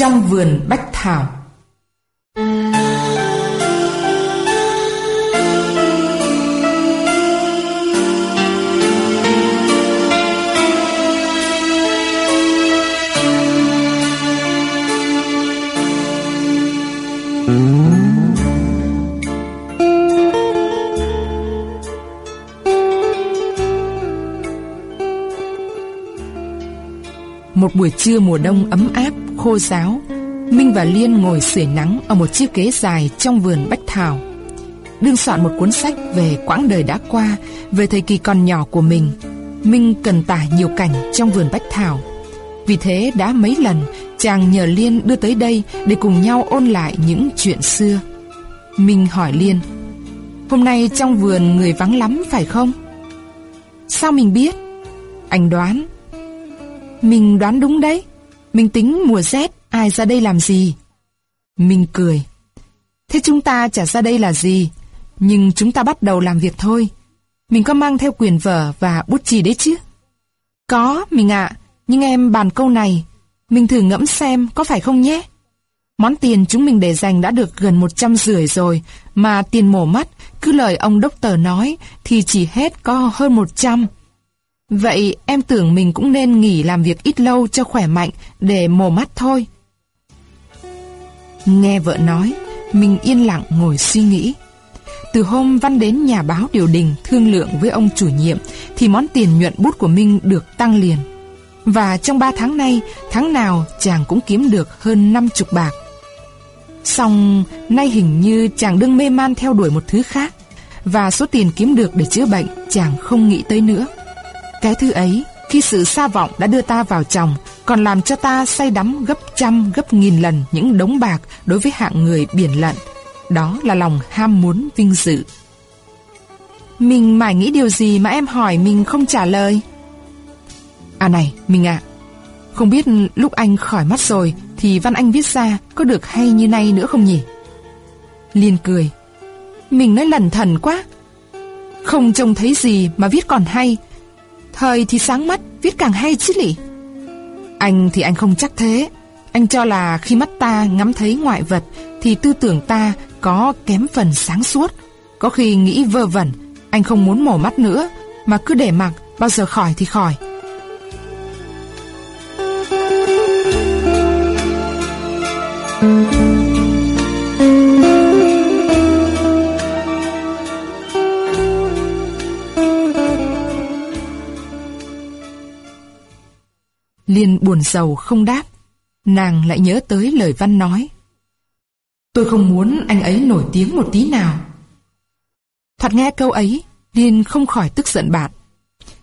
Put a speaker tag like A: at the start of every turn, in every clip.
A: Trong vườn bách thảo. Một buổi trưa mùa đông ấm áp, khô giáo, Minh và Liên ngồi sưởi nắng ở một chiếc ghế dài trong vườn bách thảo. Đương soạn một cuốn sách về quãng đời đã qua, về thời kỳ còn nhỏ của mình. Minh cần tả nhiều cảnh trong vườn bách thảo. Vì thế đã mấy lần chàng nhờ Liên đưa tới đây để cùng nhau ôn lại những chuyện xưa. Minh hỏi Liên, hôm nay trong vườn người vắng lắm phải không? Sao mình biết? Anh đoán mình đoán đúng đấy. Mình tính mùa rét, ai ra đây làm gì? Mình cười. Thế chúng ta chả ra đây là gì? Nhưng chúng ta bắt đầu làm việc thôi. Mình có mang theo quyền vở và bút chì đấy chứ? Có, mình ạ. nhưng em bàn câu này. Mình thử ngẫm xem có phải không nhé? Món tiền chúng mình để dành đã được gần một trăm rưỡi rồi, mà tiền mổ mắt, cứ lời ông đốc tờ nói, thì chỉ hết có hơn một trăm. Vậy em tưởng mình cũng nên nghỉ làm việc ít lâu cho khỏe mạnh để mồ mắt thôi. Nghe vợ nói, mình yên lặng ngồi suy nghĩ. Từ hôm Văn đến nhà báo điều đình thương lượng với ông chủ nhiệm thì món tiền nhuận bút của Minh được tăng liền. Và trong 3 tháng nay, tháng nào chàng cũng kiếm được hơn 50 bạc. Xong, nay hình như chàng đương mê man theo đuổi một thứ khác và số tiền kiếm được để chữa bệnh chàng không nghĩ tới nữa. Cái thứ ấy, khi sự xa vọng đã đưa ta vào chồng, còn làm cho ta say đắm gấp trăm gấp nghìn lần những đống bạc đối với hạng người biển lận. Đó là lòng ham muốn vinh dự. Mình mải nghĩ điều gì mà em hỏi mình không trả lời? À này, mình ạ. không biết lúc anh khỏi mắt rồi thì văn anh viết ra có được hay như nay nữa không nhỉ? Liên cười. Mình nói lẩn thần quá. Không trông thấy gì mà viết còn hay, Thời thì sáng mắt, viết càng hay chứ lỉ. Anh thì anh không chắc thế. Anh cho là khi mắt ta ngắm thấy ngoại vật thì tư tưởng ta có kém phần sáng suốt. Có khi nghĩ vơ vẩn, anh không muốn mổ mắt nữa, mà cứ để mặc, bao giờ khỏi thì khỏi. Liên buồn sầu không đáp. Nàng lại nhớ tới lời Văn nói. Tôi không muốn anh ấy nổi tiếng một tí nào. Thoạt nghe câu ấy, Liên không khỏi tức giận bạn.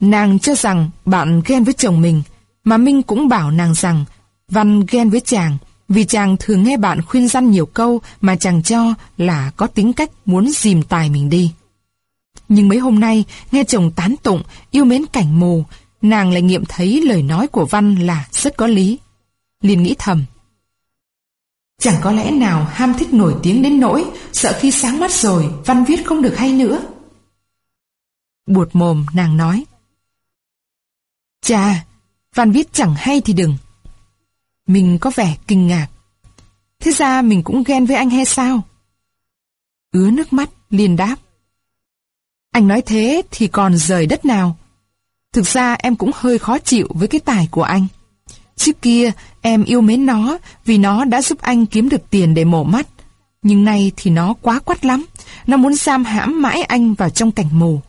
A: Nàng cho rằng bạn ghen với chồng mình, mà Minh cũng bảo nàng rằng Văn ghen với chàng, vì chàng thường nghe bạn khuyên răn nhiều câu mà chàng cho là có tính cách muốn dìm tài mình đi. Nhưng mấy hôm nay, nghe chồng tán tụng, yêu mến cảnh mù, nàng lại nghiệm thấy lời nói của Văn là rất có lý. liền nghĩ thầm. Chẳng có lẽ nào ham thích nổi tiếng đến nỗi sợ khi sáng mắt rồi Văn viết không được hay nữa. Buột mồm nàng nói. Chà, Văn viết chẳng hay thì đừng. Mình có vẻ kinh ngạc. Thế ra mình cũng ghen với anh hay sao? Ứa nước mắt, liền đáp. Anh nói thế thì còn rời đất nào? Thực ra em cũng hơi khó chịu với cái tài của anh. Trước kia em yêu mến nó vì nó đã giúp anh kiếm được tiền để mổ mắt. Nhưng nay thì nó quá quắt lắm. Nó muốn giam hãm mãi anh vào trong cảnh mù.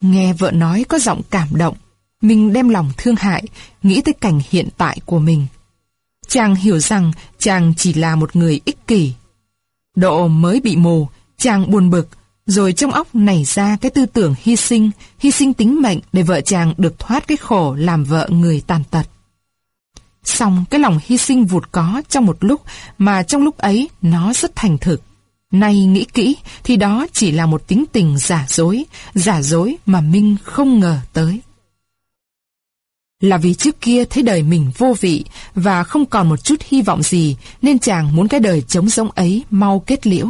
A: Nghe vợ nói có giọng cảm động. Mình đem lòng thương hại, nghĩ tới cảnh hiện tại của mình. Chàng hiểu rằng chàng chỉ là một người ích kỷ. Độ mới bị mù, chàng buồn bực, rồi trong óc nảy ra cái tư tưởng hy sinh, hy sinh tính mệnh để vợ chàng được thoát cái khổ làm vợ người tàn tật. Xong cái lòng hy sinh vụt có trong một lúc mà trong lúc ấy nó rất thành thực. Nay nghĩ kỹ thì đó chỉ là một tính tình giả dối, giả dối mà Minh không ngờ tới. Là vì trước kia thấy đời mình vô vị và không còn một chút hy vọng gì nên chàng muốn cái đời trống rỗng ấy mau kết liễu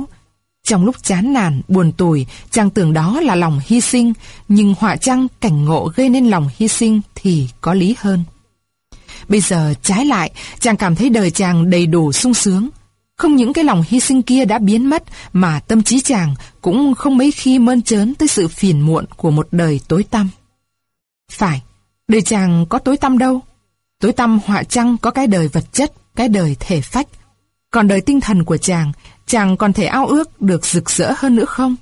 A: trong lúc chán nản, buồn tủi, chàng tưởng đó là lòng hy sinh, nhưng họa chăng cảnh ngộ gây nên lòng hy sinh thì có lý hơn. Bây giờ trái lại, chàng cảm thấy đời chàng đầy đủ sung sướng. Không những cái lòng hy sinh kia đã biến mất mà tâm trí chàng cũng không mấy khi mơn trớn tới sự phiền muộn của một đời tối tăm. Phải, đời chàng có tối tăm đâu. Tối tăm họa chăng có cái đời vật chất, cái đời thể phách. Còn đời tinh thần của chàng, chàng còn thể ao ước được rực rỡ hơn nữa không?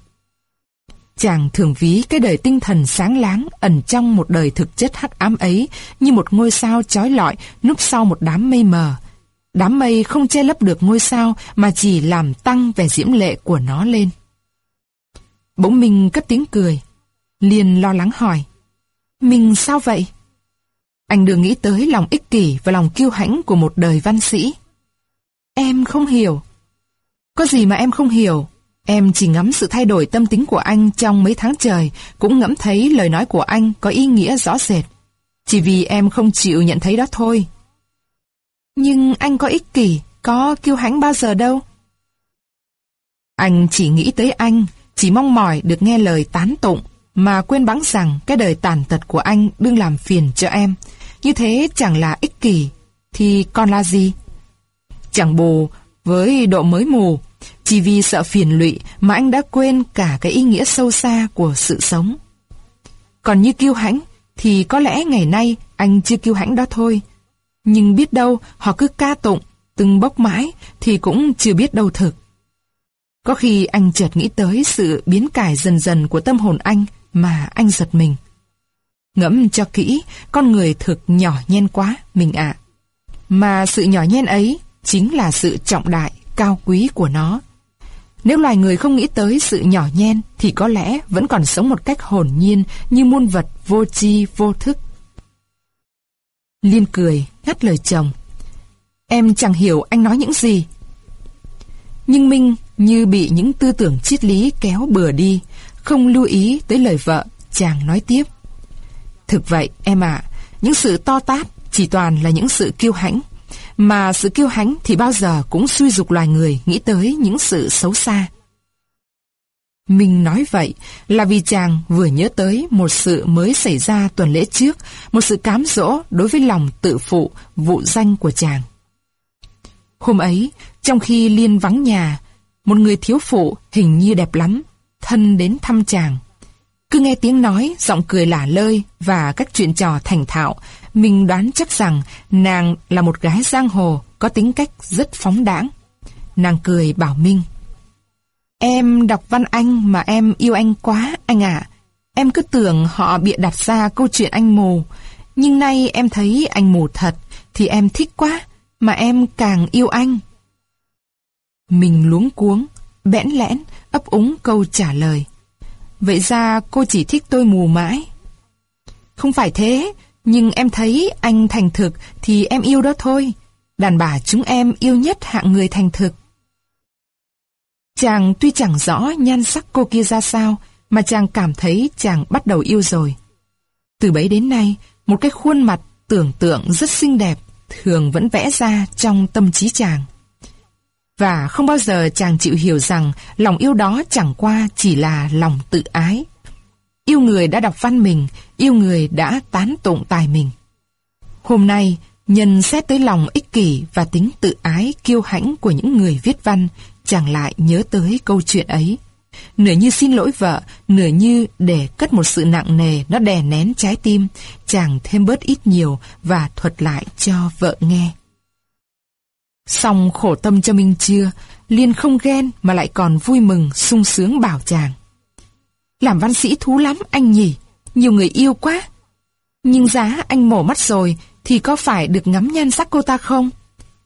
A: Chàng thường ví cái đời tinh thần sáng láng ẩn trong một đời thực chất hắc ám ấy như một ngôi sao chói lọi núp sau một đám mây mờ. Đám mây không che lấp được ngôi sao mà chỉ làm tăng vẻ diễm lệ của nó lên. Bỗng mình cất tiếng cười. Liền lo lắng hỏi. Mình sao vậy? Anh đừng nghĩ tới lòng ích kỷ và lòng kiêu hãnh của một đời văn sĩ. Em không hiểu. Có gì mà em không hiểu? Em chỉ ngắm sự thay đổi tâm tính của anh trong mấy tháng trời, cũng ngẫm thấy lời nói của anh có ý nghĩa rõ rệt. Chỉ vì em không chịu nhận thấy đó thôi. Nhưng anh có ích kỷ, có kiêu hãnh bao giờ đâu. Anh chỉ nghĩ tới anh, chỉ mong mỏi được nghe lời tán tụng, mà quên bẵng rằng cái đời tàn tật của anh đương làm phiền cho em. Như thế chẳng là ích kỷ, thì còn là gì? Chẳng bù với độ mới mù, chỉ vì sợ phiền lụy mà anh đã quên cả cái ý nghĩa sâu xa của sự sống. Còn như kiêu hãnh, thì có lẽ ngày nay anh chưa kiêu hãnh đó thôi. Nhưng biết đâu họ cứ ca tụng, từng bốc mãi thì cũng chưa biết đâu thực. Có khi anh chợt nghĩ tới sự biến cải dần dần của tâm hồn anh mà anh giật mình. Ngẫm cho kỹ, con người thực nhỏ nhen quá, mình ạ. Mà sự nhỏ nhen ấy chính là sự trọng đại, cao quý của nó. Nếu loài người không nghĩ tới sự nhỏ nhen thì có lẽ vẫn còn sống một cách hồn nhiên như muôn vật vô tri vô thức. Liên cười, ngắt lời chồng. Em chẳng hiểu anh nói những gì. Nhưng Minh như bị những tư tưởng triết lý kéo bừa đi, không lưu ý tới lời vợ, chàng nói tiếp. Thực vậy, em ạ, những sự to tát chỉ toàn là những sự kiêu hãnh. Mà sự kiêu hãnh thì bao giờ cũng suy dục loài người nghĩ tới những sự xấu xa. Mình nói vậy là vì chàng vừa nhớ tới một sự mới xảy ra tuần lễ trước, một sự cám dỗ đối với lòng tự phụ, vụ danh của chàng. Hôm ấy, trong khi Liên vắng nhà, một người thiếu phụ hình như đẹp lắm, thân đến thăm chàng. Cứ nghe tiếng nói, giọng cười lả lơi và các chuyện trò thành thạo, mình đoán chắc rằng nàng là một gái giang hồ có tính cách rất phóng đãng. Nàng cười bảo Minh. Em đọc văn anh mà em yêu anh quá, anh ạ. Em cứ tưởng họ bịa đặt ra câu chuyện anh mù. Nhưng nay em thấy anh mù thật, thì em thích quá, mà em càng yêu anh. Mình luống cuống, bẽn lẽn, ấp úng câu trả lời. Vậy ra cô chỉ thích tôi mù mãi. Không phải thế, nhưng em thấy anh thành thực thì em yêu đó thôi. Đàn bà chúng em yêu nhất hạng người thành thực. Chàng tuy chẳng rõ nhan sắc cô kia ra sao, mà chàng cảm thấy chàng bắt đầu yêu rồi. Từ bấy đến nay, một cái khuôn mặt tưởng tượng rất xinh đẹp, thường vẫn vẽ ra trong tâm trí chàng. Và không bao giờ chàng chịu hiểu rằng lòng yêu đó chẳng qua chỉ là lòng tự ái. Yêu người đã đọc văn mình, yêu người đã tán tụng tài mình. Hôm nay, nhân xét tới lòng ích kỷ và tính tự ái kiêu hãnh của những người viết văn, chàng lại nhớ tới câu chuyện ấy. Nửa như xin lỗi vợ, nửa như để cất một sự nặng nề nó đè nén trái tim, chàng thêm bớt ít nhiều và thuật lại cho vợ nghe. Xong khổ tâm cho Minh chưa, Liên không ghen mà lại còn vui mừng, sung sướng bảo chàng. Làm văn sĩ thú lắm anh nhỉ, nhiều người yêu quá. Nhưng giá anh mổ mắt rồi thì có phải được ngắm nhan sắc cô ta không?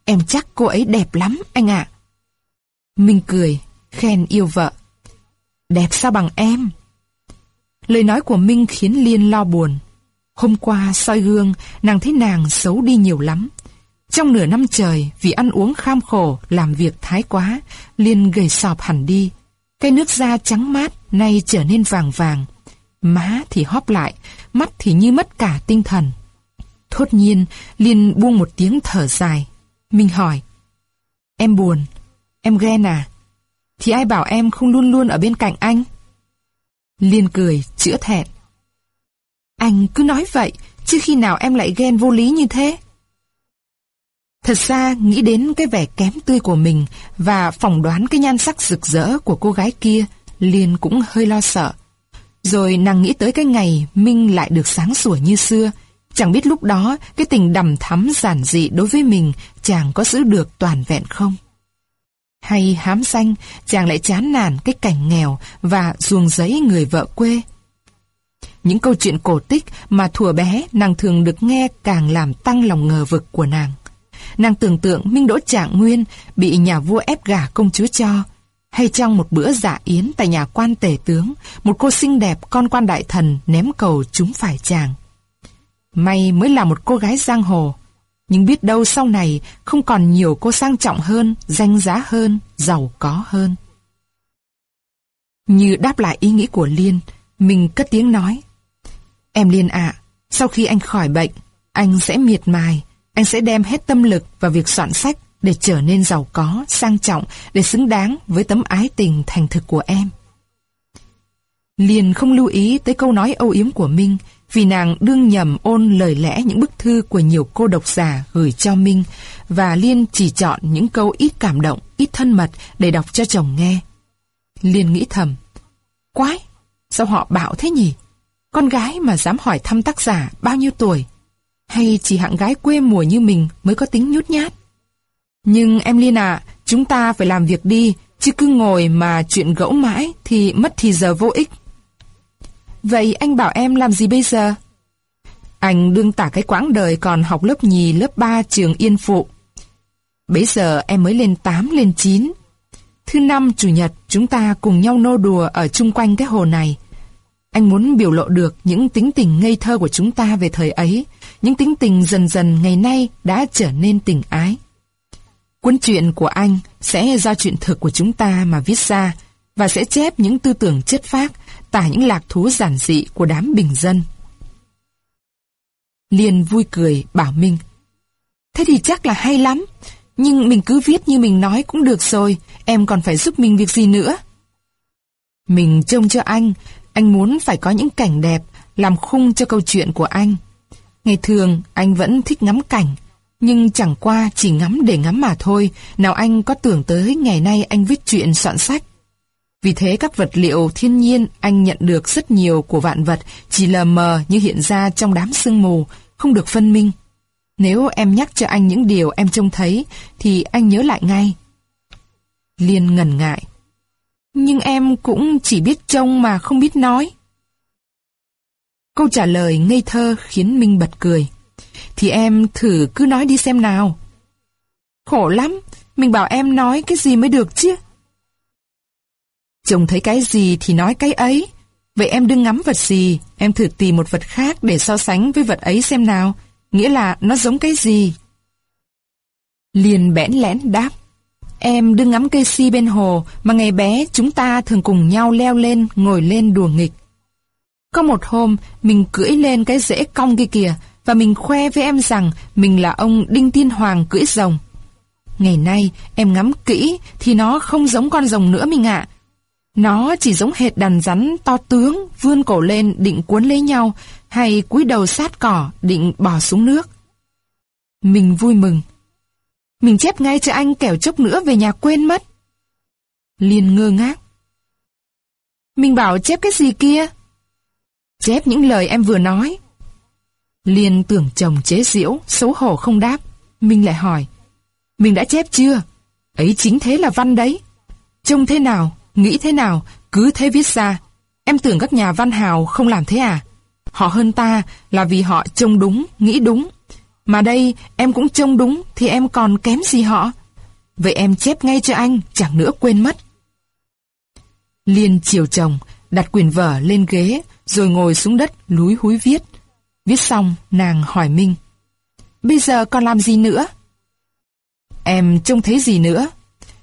A: Em chắc cô ấy đẹp lắm anh ạ. Minh cười, khen yêu vợ. Đẹp sao bằng em? Lời nói của Minh khiến Liên lo buồn. Hôm qua soi gương, nàng thấy nàng xấu đi nhiều lắm. Trong nửa năm trời, vì ăn uống kham khổ, làm việc thái quá, Liên gầy sọp hẳn đi. Cái nước da trắng mát, nay trở nên vàng vàng. Má thì hóp lại, mắt thì như mất cả tinh thần. Thốt nhiên, Liên buông một tiếng thở dài. mình hỏi, Em buồn, em ghen à? Thì ai bảo em không luôn luôn ở bên cạnh anh? Liên cười, chữa thẹn. Anh cứ nói vậy, chứ khi nào em lại ghen vô lý như thế? Thật ra nghĩ đến cái vẻ kém tươi của mình và phỏng đoán cái nhan sắc rực rỡ của cô gái kia, Liên cũng hơi lo sợ. Rồi nàng nghĩ tới cái ngày Minh lại được sáng sủa như xưa. Chẳng biết lúc đó cái tình đầm thắm giản dị đối với mình chàng có giữ được toàn vẹn không? Hay hám xanh chàng lại chán nản cái cảnh nghèo và ruồng giấy người vợ quê. Những câu chuyện cổ tích mà thùa bé nàng thường được nghe càng làm tăng lòng ngờ vực của nàng. Nàng tưởng tượng Minh Đỗ Trạng Nguyên bị nhà vua ép gả công chúa cho, hay trong một bữa dạ yến tại nhà quan tể tướng, một cô xinh đẹp con quan đại thần ném cầu chúng phải chàng. May mới là một cô gái giang hồ, nhưng biết đâu sau này không còn nhiều cô sang trọng hơn, danh giá hơn, giàu có hơn. Như đáp lại ý nghĩ của Liên, mình cất tiếng nói. Em Liên ạ, sau khi anh khỏi bệnh, anh sẽ miệt mài, anh sẽ đem hết tâm lực vào việc soạn sách để trở nên giàu có, sang trọng, để xứng đáng với tấm ái tình thành thực của em. Liền không lưu ý tới câu nói âu yếm của Minh, vì nàng đương nhầm ôn lời lẽ những bức thư của nhiều cô độc giả gửi cho Minh, và Liên chỉ chọn những câu ít cảm động, ít thân mật để đọc cho chồng nghe. Liên nghĩ thầm, quái, sao họ bảo thế nhỉ? Con gái mà dám hỏi thăm tác giả bao nhiêu tuổi? Hay chỉ hạng gái quê mùa như mình mới có tính nhút nhát? Nhưng em Liên à, chúng ta phải làm việc đi, chứ cứ ngồi mà chuyện gẫu mãi thì mất thì giờ vô ích. Vậy anh bảo em làm gì bây giờ? Anh đương tả cái quãng đời còn học lớp nhì, lớp 3 trường Yên Phụ. Bây giờ em mới lên 8, lên 9. Thứ năm Chủ nhật chúng ta cùng nhau nô đùa ở chung quanh cái hồ này. Anh muốn biểu lộ được những tính tình ngây thơ của chúng ta về thời ấy, những tính tình dần dần ngày nay đã trở nên tình ái. Cuốn truyện của anh sẽ do chuyện thực của chúng ta mà viết ra và sẽ chép những tư tưởng chất phác, tả những lạc thú giản dị của đám bình dân. Liên vui cười bảo Minh Thế thì chắc là hay lắm Nhưng mình cứ viết như mình nói cũng được rồi Em còn phải giúp mình việc gì nữa Mình trông cho anh Anh muốn phải có những cảnh đẹp Làm khung cho câu chuyện của anh Ngày thường anh vẫn thích ngắm cảnh nhưng chẳng qua chỉ ngắm để ngắm mà thôi. Nào anh có tưởng tới ngày nay anh viết chuyện soạn sách? Vì thế các vật liệu thiên nhiên anh nhận được rất nhiều của vạn vật, Chỉ là mờ như hiện ra trong đám sương mù, Không được phân minh. Nếu em nhắc cho anh những điều em trông thấy, Thì anh nhớ lại ngay. Liên ngần ngại. Nhưng em cũng chỉ biết trông mà không biết nói. Câu trả lời ngây thơ khiến Minh bật cười. Thì em thử cứ nói đi xem nào. Khổ lắm, mình bảo em nói cái gì mới được chứ. Chồng thấy cái gì thì nói cái ấy. Vậy em đừng ngắm vật gì, em thử tìm một vật khác để so sánh với vật ấy xem nào. Nghĩa là nó giống cái gì. Liền bẽn lẽn đáp. Em đừng ngắm cây si bên hồ mà ngày bé chúng ta thường cùng nhau leo lên, ngồi lên đùa nghịch. Có một hôm, mình cưỡi lên cái rễ cong kia kìa, và mình khoe với em rằng mình là ông Đinh Tiên Hoàng cưỡi rồng. Ngày nay, em ngắm kỹ thì nó không giống con rồng nữa mình ạ. Nó chỉ giống hệt đàn rắn to tướng, vươn cổ lên định cuốn lấy nhau, hay cúi đầu sát cỏ định bỏ xuống nước. Mình vui mừng. Mình chép ngay cho anh kẻo chốc nữa về nhà quên mất. Liên ngơ ngác. Mình bảo chép cái gì kia? Chép những lời em vừa nói. Liên tưởng chồng chế giễu, xấu hổ không đáp. Minh lại hỏi. Mình đã chép chưa? Ấy chính thế là văn đấy. Trông thế nào, nghĩ thế nào, cứ thế viết ra. Em tưởng các nhà văn hào không làm thế à? Họ hơn ta là vì họ trông đúng, nghĩ đúng. Mà đây em cũng trông đúng thì em còn kém gì họ. Vậy em chép ngay cho anh, chẳng nữa quên mất. Liên chiều chồng, đặt quyền vở lên ghế, rồi ngồi xuống đất lúi húi viết. Viết xong, nàng hỏi Minh. Bây giờ còn làm gì nữa? Em trông thấy gì nữa?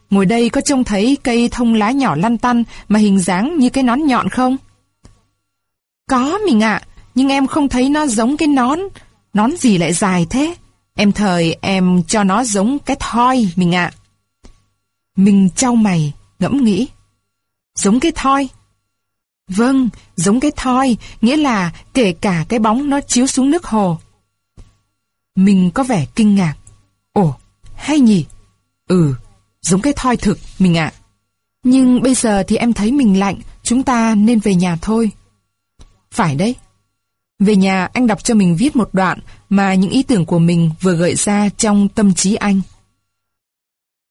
A: Ngồi đây có trông thấy cây thông lá nhỏ lăn tăn mà hình dáng như cái nón nhọn không? Có mình ạ, nhưng em không thấy nó giống cái nón. Nón gì lại dài thế? Em thời em cho nó giống cái thoi mình ạ. Mình trao mày, ngẫm nghĩ. Giống cái thoi? Vâng, giống cái thoi, nghĩa là kể cả cái bóng nó chiếu xuống nước hồ. Mình có vẻ kinh ngạc. Ồ, hay nhỉ? Ừ, giống cái thoi thực, mình ạ. Nhưng bây giờ thì em thấy mình lạnh, chúng ta nên về nhà thôi. Phải đấy. Về nhà anh đọc cho mình viết một đoạn mà những ý tưởng của mình vừa gợi ra trong tâm trí anh.